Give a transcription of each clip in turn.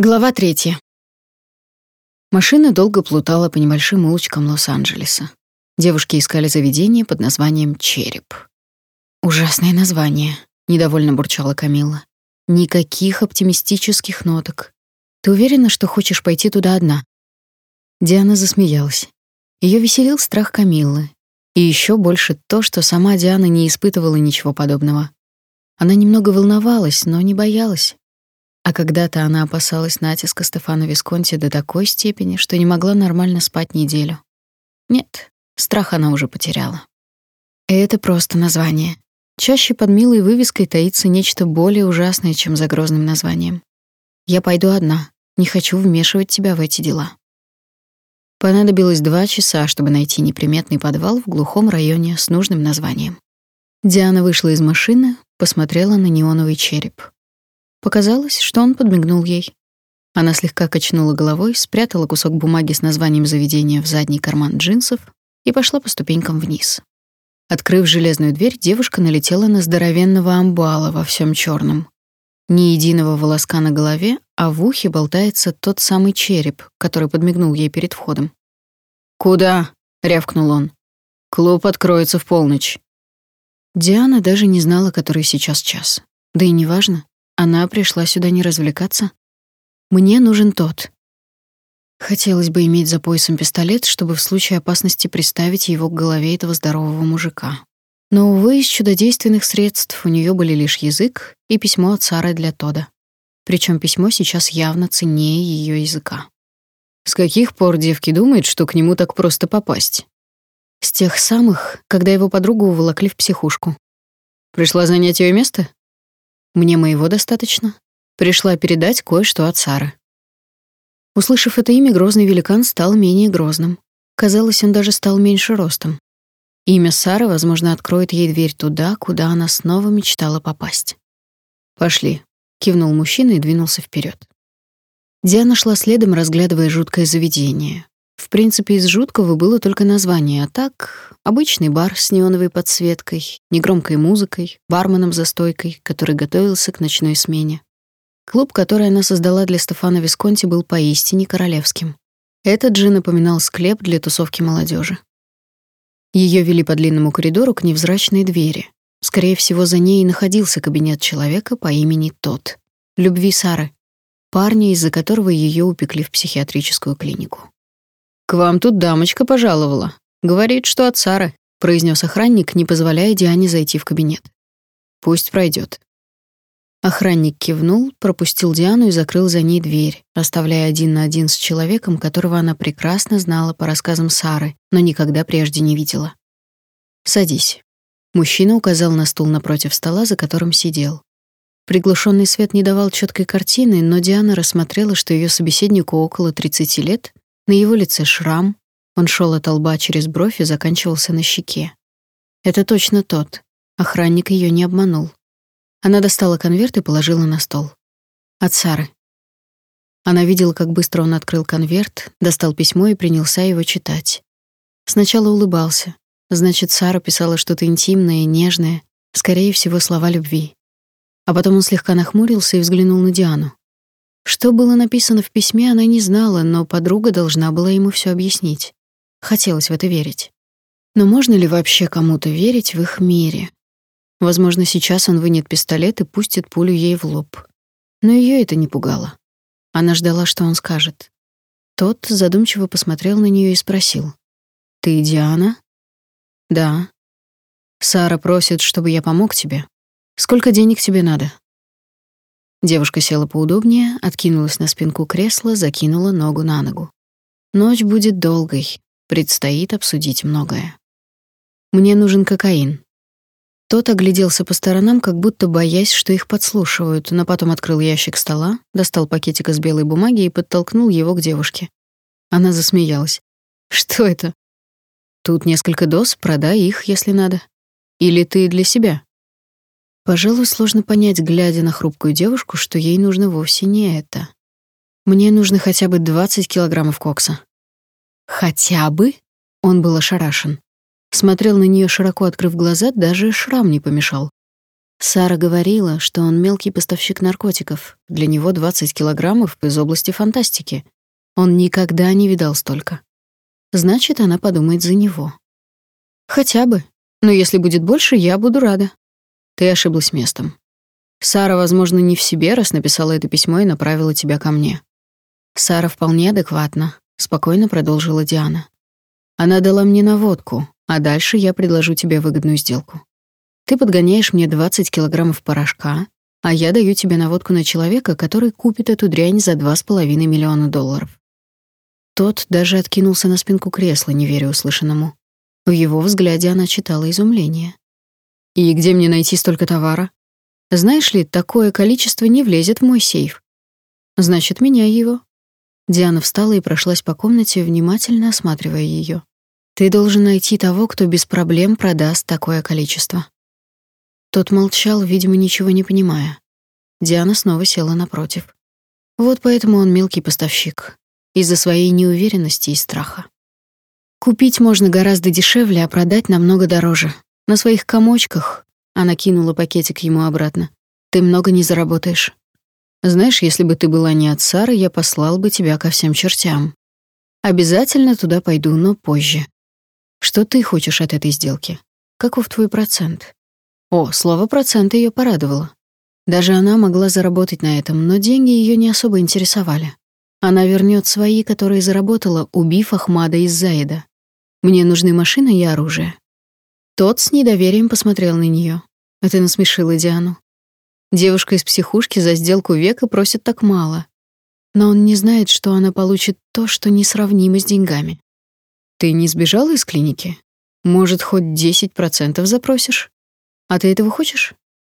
Глава третья. Машина долго плутала по небольшим улочкам Лос-Анджелеса. Девушки искали заведение под названием «Череп». «Ужасное название», — недовольно бурчала Камилла. «Никаких оптимистических ноток. Ты уверена, что хочешь пойти туда одна?» Диана засмеялась. Ее веселил страх Камиллы. И еще больше то, что сама Диана не испытывала ничего подобного. Она немного волновалась, но не боялась. А когда-то она опасалась натиска Стефана Висконти до такой степени, что не могла нормально спать неделю. Нет, страх она уже потеряла. И это просто название. Чаще под милой вывеской таится нечто более ужасное, чем за грозным названием. Я пойду одна. Не хочу вмешивать тебя в эти дела. Понадобилось два часа, чтобы найти неприметный подвал в глухом районе с нужным названием. Диана вышла из машины, посмотрела на неоновый череп. Показалось, что он подмигнул ей. Она слегка качнула головой, спрятала кусок бумаги с названием заведения в задний карман джинсов и пошла по ступенькам вниз. Открыв железную дверь, девушка налетела на здоровенного амбала во всем черном. Ни единого волоска на голове, а в ухе болтается тот самый череп, который подмигнул ей перед входом. «Куда?» — рявкнул он. «Клуб откроется в полночь». Диана даже не знала, который сейчас час. Да и неважно. Она пришла сюда не развлекаться. Мне нужен тот. Хотелось бы иметь за поясом пистолет, чтобы в случае опасности приставить его к голове этого здорового мужика. Но, увы, из чудодейственных средств у нее были лишь язык и письмо от Сары для Тода. Причем письмо сейчас явно ценнее ее языка. С каких пор девки думают, что к нему так просто попасть? С тех самых, когда его подругу уволокли в психушку. Пришла занять ее место? Мне моего достаточно. Пришла передать кое-что от Сары. Услышав это имя, грозный великан стал менее грозным. Казалось, он даже стал меньше ростом. Имя Сары, возможно, откроет ей дверь туда, куда она снова мечтала попасть. «Пошли», — кивнул мужчина и двинулся вперед. Диана шла следом, разглядывая жуткое заведение. В принципе, из жуткого было только название, а так обычный бар с неоновой подсветкой, негромкой музыкой, барменом за стойкой, который готовился к ночной смене. Клуб, который она создала для Стефана Висконти, был поистине королевским. Этот же напоминал склеп для тусовки молодежи. Ее вели по длинному коридору к невзрачной двери. Скорее всего, за ней и находился кабинет человека по имени Тот, любви Сары, парня, из-за которого ее упекли в психиатрическую клинику. «К вам тут дамочка пожаловала. Говорит, что от Сары», — произнес охранник, не позволяя Диане зайти в кабинет. «Пусть пройдет. Охранник кивнул, пропустил Диану и закрыл за ней дверь, оставляя один на один с человеком, которого она прекрасно знала по рассказам Сары, но никогда прежде не видела. «Садись». Мужчина указал на стул напротив стола, за которым сидел. Приглушенный свет не давал четкой картины, но Диана рассмотрела, что ее собеседнику около 30 лет, на его лице шрам, он шел от лба через бровь и заканчивался на щеке. Это точно тот. Охранник ее не обманул. Она достала конверт и положила на стол. От Сары. Она видела, как быстро он открыл конверт, достал письмо и принялся его читать. Сначала улыбался. Значит, Сара писала что-то интимное нежное, скорее всего, слова любви. А потом он слегка нахмурился и взглянул на Диану. Что было написано в письме, она не знала, но подруга должна была ему все объяснить. Хотелось в это верить. Но можно ли вообще кому-то верить в их мире? Возможно, сейчас он вынет пистолет и пустит пулю ей в лоб. Но ее это не пугало. Она ждала, что он скажет. Тот задумчиво посмотрел на нее и спросил: "Ты Диана?" "Да". "Сара просит, чтобы я помог тебе. Сколько денег тебе надо?" Девушка села поудобнее, откинулась на спинку кресла, закинула ногу на ногу. Ночь будет долгой, предстоит обсудить многое. Мне нужен кокаин. Тот огляделся по сторонам, как будто боясь, что их подслушивают, но потом открыл ящик стола, достал пакетик из белой бумаги и подтолкнул его к девушке. Она засмеялась. Что это? Тут несколько доз, продай их, если надо. Или ты для себя? Пожалуй, сложно понять, глядя на хрупкую девушку, что ей нужно вовсе не это. Мне нужно хотя бы 20 килограммов кокса. Хотя бы? Он был ошарашен. Смотрел на нее широко открыв глаза, даже шрам не помешал. Сара говорила, что он мелкий поставщик наркотиков. Для него 20 килограммов из области фантастики. Он никогда не видал столько. Значит, она подумает за него. Хотя бы. Но если будет больше, я буду рада. Ты ошиблась местом. Сара, возможно, не в себе, раз написала это письмо и направила тебя ко мне. Сара вполне адекватна, спокойно продолжила Диана. Она дала мне наводку, а дальше я предложу тебе выгодную сделку. Ты подгоняешь мне 20 килограммов порошка, а я даю тебе наводку на человека, который купит эту дрянь за 2,5 миллиона долларов. Тот даже откинулся на спинку кресла, не веря услышанному. В его взгляде она читала изумление. «И где мне найти столько товара? Знаешь ли, такое количество не влезет в мой сейф. Значит, меняй его». Диана встала и прошлась по комнате, внимательно осматривая ее. «Ты должен найти того, кто без проблем продаст такое количество». Тот молчал, видимо, ничего не понимая. Диана снова села напротив. Вот поэтому он мелкий поставщик. Из-за своей неуверенности и страха. Купить можно гораздо дешевле, а продать намного дороже. На своих комочках, она кинула пакетик ему обратно. Ты много не заработаешь. Знаешь, если бы ты была не от Сары, я послал бы тебя ко всем чертям. Обязательно туда пойду, но позже. Что ты хочешь от этой сделки? Каков твой процент? О, слово процент ее порадовало. Даже она могла заработать на этом, но деньги ее не особо интересовали. Она вернет свои, которые заработала, убив Ахмада из Заида. Мне нужны машина и оружие. Тот с недоверием посмотрел на нее. Это насмешило Диану. Девушка из психушки за сделку века просит так мало. Но он не знает, что она получит то, что несравнимо с деньгами. Ты не сбежала из клиники? Может, хоть 10% запросишь? А ты этого хочешь?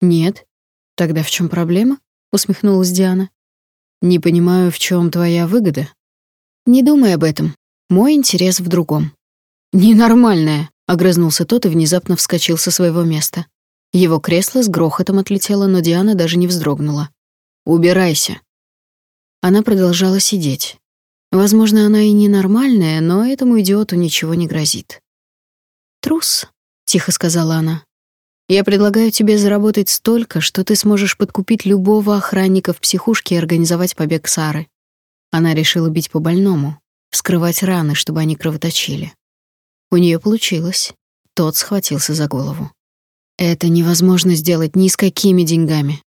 Нет. Тогда в чем проблема? усмехнулась Диана. Не понимаю, в чем твоя выгода. Не думай об этом. Мой интерес в другом. «Ненормальная», — огрызнулся тот и внезапно вскочил со своего места. Его кресло с грохотом отлетело, но Диана даже не вздрогнула. «Убирайся». Она продолжала сидеть. Возможно, она и ненормальная, но этому идиоту ничего не грозит. «Трус», — тихо сказала она. «Я предлагаю тебе заработать столько, что ты сможешь подкупить любого охранника в психушке и организовать побег Сары». Она решила бить по больному, вскрывать раны, чтобы они кровоточили. У нее получилось. Тот схватился за голову. Это невозможно сделать ни с какими деньгами.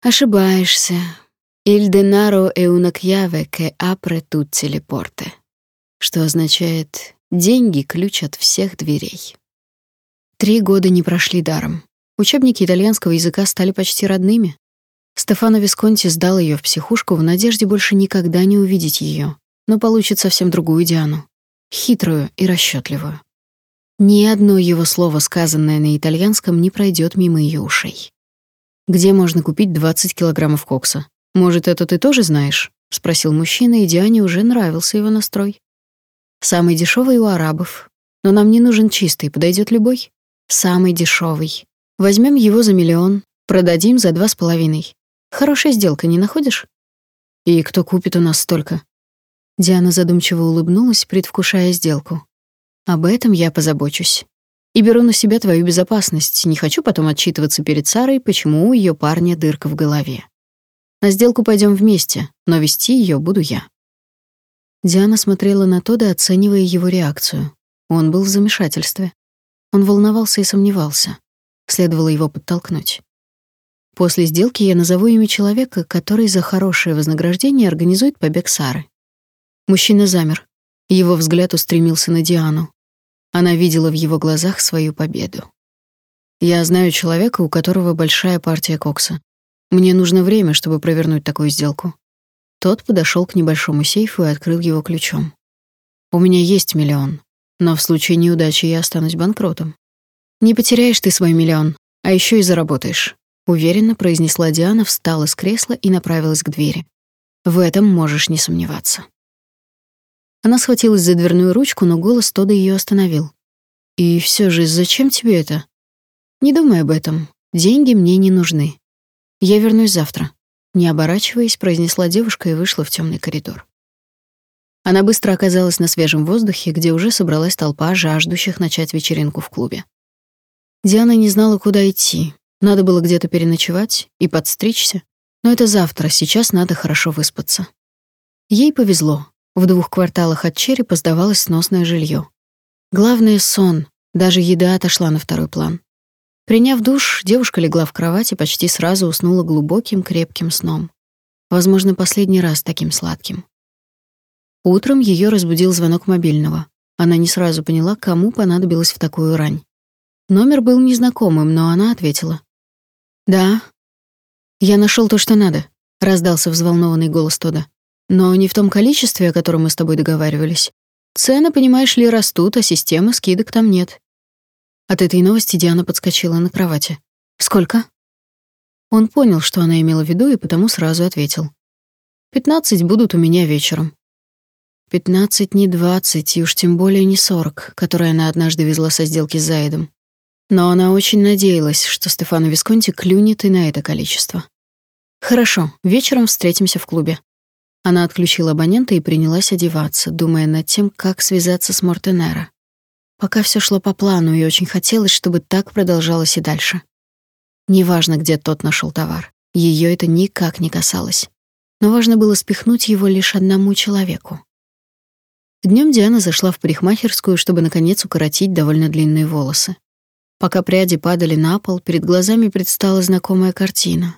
Ошибаешься. Il denaro è una chiave che apre tutte le porte. Что означает «деньги — ключ от всех дверей». Три года не прошли даром. Учебники итальянского языка стали почти родными. Стефано Висконти сдал ее в психушку в надежде больше никогда не увидеть ее, но получит совсем другую Диану хитрую и расчетливую. Ни одно его слово, сказанное на итальянском, не пройдет мимо ее ушей. «Где можно купить 20 килограммов кокса? Может, это ты тоже знаешь?» — спросил мужчина, и Диане уже нравился его настрой. «Самый дешевый у арабов. Но нам не нужен чистый, подойдет любой. Самый дешевый. Возьмем его за миллион, продадим за два с половиной. Хорошая сделка, не находишь? И кто купит у нас столько? Диана задумчиво улыбнулась, предвкушая сделку. Об этом я позабочусь. И беру на себя твою безопасность. Не хочу потом отчитываться перед Сарой, почему у ее парня дырка в голове. На сделку пойдем вместе, но вести ее буду я. Диана смотрела на Тода, оценивая его реакцию. Он был в замешательстве. Он волновался и сомневался. Следовало его подтолкнуть. После сделки я назову имя человека, который за хорошее вознаграждение организует побег Сары. Мужчина замер. Его взгляд устремился на Диану. Она видела в его глазах свою победу. Я знаю человека, у которого большая партия кокса. Мне нужно время, чтобы провернуть такую сделку. Тот подошел к небольшому сейфу и открыл его ключом. У меня есть миллион, но в случае неудачи я останусь банкротом. Не потеряешь ты свой миллион, а еще и заработаешь, уверенно произнесла Диана, встала с кресла и направилась к двери. В этом можешь не сомневаться. Она схватилась за дверную ручку, но голос Тода ее остановил. «И все же, зачем тебе это?» «Не думай об этом. Деньги мне не нужны. Я вернусь завтра», — не оборачиваясь, произнесла девушка и вышла в темный коридор. Она быстро оказалась на свежем воздухе, где уже собралась толпа жаждущих начать вечеринку в клубе. Диана не знала, куда идти. Надо было где-то переночевать и подстричься. Но это завтра, сейчас надо хорошо выспаться. Ей повезло. В двух кварталах от черепа сдавалось сносное жилье. Главное — сон. Даже еда отошла на второй план. Приняв душ, девушка легла в кровать и почти сразу уснула глубоким, крепким сном. Возможно, последний раз таким сладким. Утром ее разбудил звонок мобильного. Она не сразу поняла, кому понадобилось в такую рань. Номер был незнакомым, но она ответила. «Да». «Я нашел то, что надо», — раздался взволнованный голос Тода. «Но не в том количестве, о котором мы с тобой договаривались. Цены, понимаешь ли, растут, а системы скидок там нет. От этой новости Диана подскочила на кровати. «Сколько?» Он понял, что она имела в виду, и потому сразу ответил. «Пятнадцать будут у меня вечером». Пятнадцать не двадцать, и уж тем более не сорок, которые она однажды везла со сделки с Заидом. Но она очень надеялась, что Стефано Висконти клюнет и на это количество. «Хорошо, вечером встретимся в клубе». Она отключила абонента и принялась одеваться, думая над тем, как связаться с Мортенера. Пока все шло по плану, и очень хотелось, чтобы так продолжалось и дальше. Неважно, где тот нашел товар, ее это никак не касалось. Но важно было спихнуть его лишь одному человеку. Днем Диана зашла в парикмахерскую, чтобы наконец укоротить довольно длинные волосы. Пока пряди падали на пол, перед глазами предстала знакомая картина.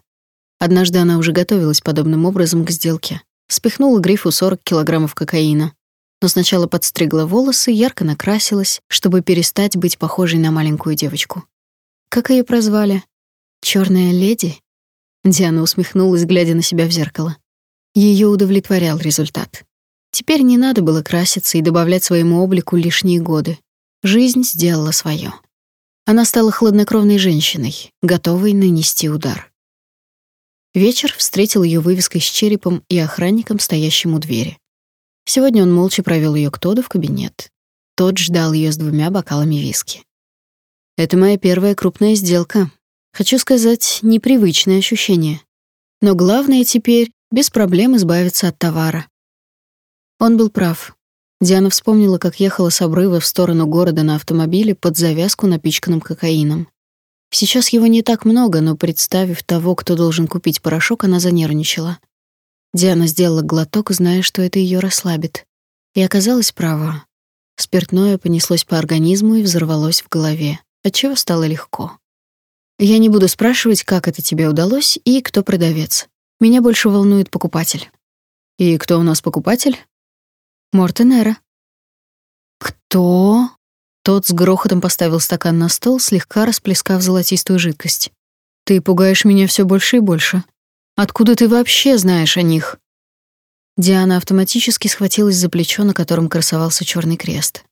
Однажды она уже готовилась подобным образом к сделке. Спихнула грифу 40 килограммов кокаина, но сначала подстригла волосы, ярко накрасилась, чтобы перестать быть похожей на маленькую девочку. Как ее прозвали? Черная леди? Диана усмехнулась, глядя на себя в зеркало. Ее удовлетворял результат. Теперь не надо было краситься и добавлять своему облику лишние годы. Жизнь сделала свое. Она стала хладнокровной женщиной, готовой нанести удар. Вечер встретил ее вывеской с черепом и охранником, стоящим у двери. Сегодня он молча провел ее к Тоду в кабинет. Тот ждал ее с двумя бокалами виски. Это моя первая крупная сделка. Хочу сказать, непривычное ощущение. Но главное теперь без проблем избавиться от товара. Он был прав. Диана вспомнила, как ехала с обрыва в сторону города на автомобиле под завязку напичканным кокаином. Сейчас его не так много, но представив того, кто должен купить порошок, она занервничала. Диана сделала глоток, зная, что это ее расслабит. И оказалась права. Спиртное понеслось по организму и взорвалось в голове, отчего стало легко. Я не буду спрашивать, как это тебе удалось и кто продавец. Меня больше волнует покупатель. И кто у нас покупатель? Мортенера. Кто? Тот с грохотом поставил стакан на стол, слегка расплескав золотистую жидкость. Ты пугаешь меня все больше и больше. Откуда ты вообще знаешь о них?» Диана автоматически схватилась за плечо, на котором красовался черный крест.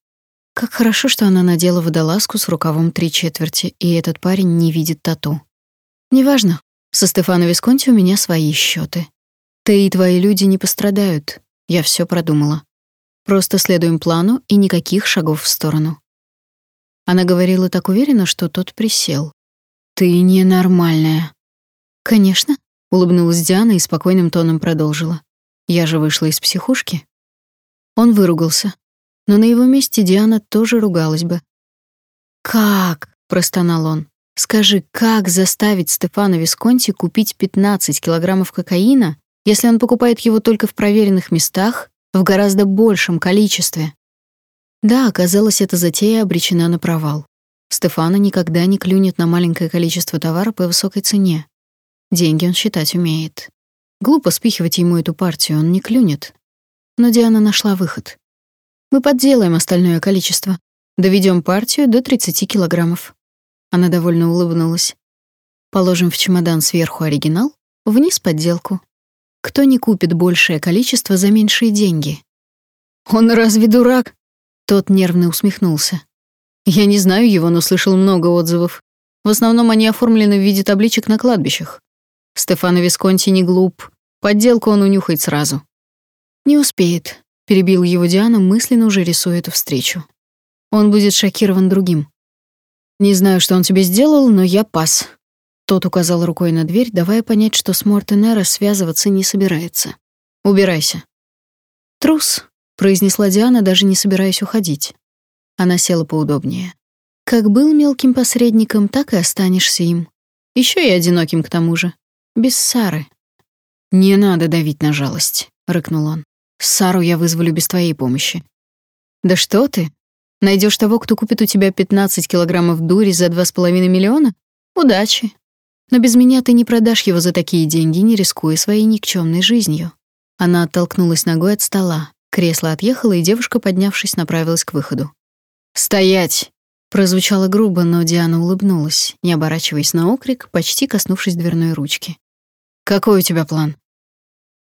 Как хорошо, что она надела водолазку с рукавом три четверти, и этот парень не видит тату. «Неважно. Со Стефано Висконти у меня свои счеты. Ты и твои люди не пострадают. Я все продумала. Просто следуем плану и никаких шагов в сторону». Она говорила так уверенно, что тот присел. «Ты ненормальная». «Конечно улыбнулась Диана и спокойным тоном продолжила. Я же вышла из психушки. Он выругался, но на его месте Диана тоже ругалась бы. Как? простонал он. Скажи, как заставить Стефана Висконти купить 15 килограммов кокаина, если он покупает его только в проверенных местах, в гораздо большем количестве? Да, оказалось, эта затея обречена на провал. Стефана никогда не клюнет на маленькое количество товара по высокой цене. Деньги он считать умеет. Глупо спихивать ему эту партию, он не клюнет. Но Диана нашла выход. Мы подделаем остальное количество. Доведем партию до 30 килограммов. Она довольно улыбнулась. Положим в чемодан сверху оригинал, вниз подделку. Кто не купит большее количество за меньшие деньги? Он разве дурак? Тот нервно усмехнулся. Я не знаю его, но слышал много отзывов. В основном они оформлены в виде табличек на кладбищах. Стефано Висконти не глуп. Подделку он унюхает сразу. Не успеет, перебил его Диана, мысленно уже рисуя эту встречу. Он будет шокирован другим. Не знаю, что он тебе сделал, но я пас. Тот указал рукой на дверь, давая понять, что с Мортенера связываться не собирается. Убирайся. Трус, произнесла Диана, даже не собираясь уходить. Она села поудобнее. Как был мелким посредником, так и останешься им. Еще и одиноким к тому же. Без Сары. Не надо давить на жалость, рыкнул он. Сару я вызволю без твоей помощи. Да что ты? Найдешь того, кто купит у тебя 15 килограммов дури за 2,5 миллиона? Удачи. Но без меня ты не продашь его за такие деньги, не рискуя своей никчемной жизнью. Она оттолкнулась ногой от стола. Кресло отъехало, и девушка, поднявшись, направилась к выходу. «Стоять!» Прозвучало грубо, но Диана улыбнулась, не оборачиваясь на окрик, почти коснувшись дверной ручки. «Какой у тебя план?»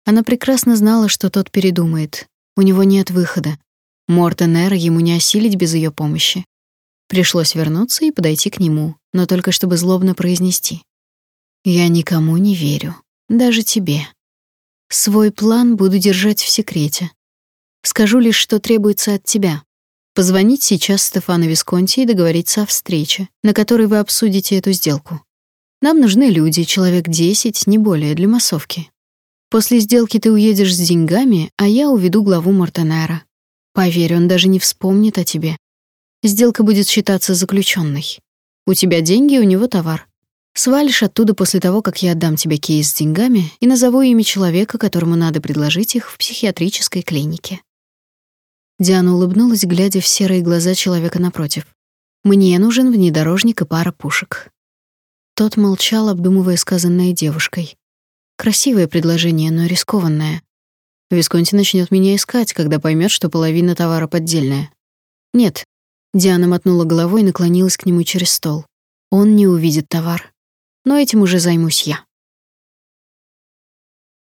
Она прекрасно знала, что тот передумает. У него нет выхода. Мортен Эр ему не осилить без ее помощи. Пришлось вернуться и подойти к нему, но только чтобы злобно произнести. «Я никому не верю, даже тебе. Свой план буду держать в секрете. Скажу лишь, что требуется от тебя. Позвонить сейчас Стефану Висконти и договориться о встрече, на которой вы обсудите эту сделку. Нам нужны люди, человек 10, не более, для массовки. После сделки ты уедешь с деньгами, а я уведу главу Мортенера. Поверь, он даже не вспомнит о тебе. Сделка будет считаться заключенной. У тебя деньги, у него товар. Свалишь оттуда после того, как я отдам тебе кейс с деньгами и назову имя человека, которому надо предложить их в психиатрической клинике. Диана улыбнулась, глядя в серые глаза человека напротив. Мне нужен внедорожник и пара пушек. Тот молчал, обдумывая сказанное девушкой. Красивое предложение, но рискованное. Висконти начнет меня искать, когда поймет, что половина товара поддельная. Нет. Диана мотнула головой и наклонилась к нему через стол. Он не увидит товар. Но этим уже займусь я.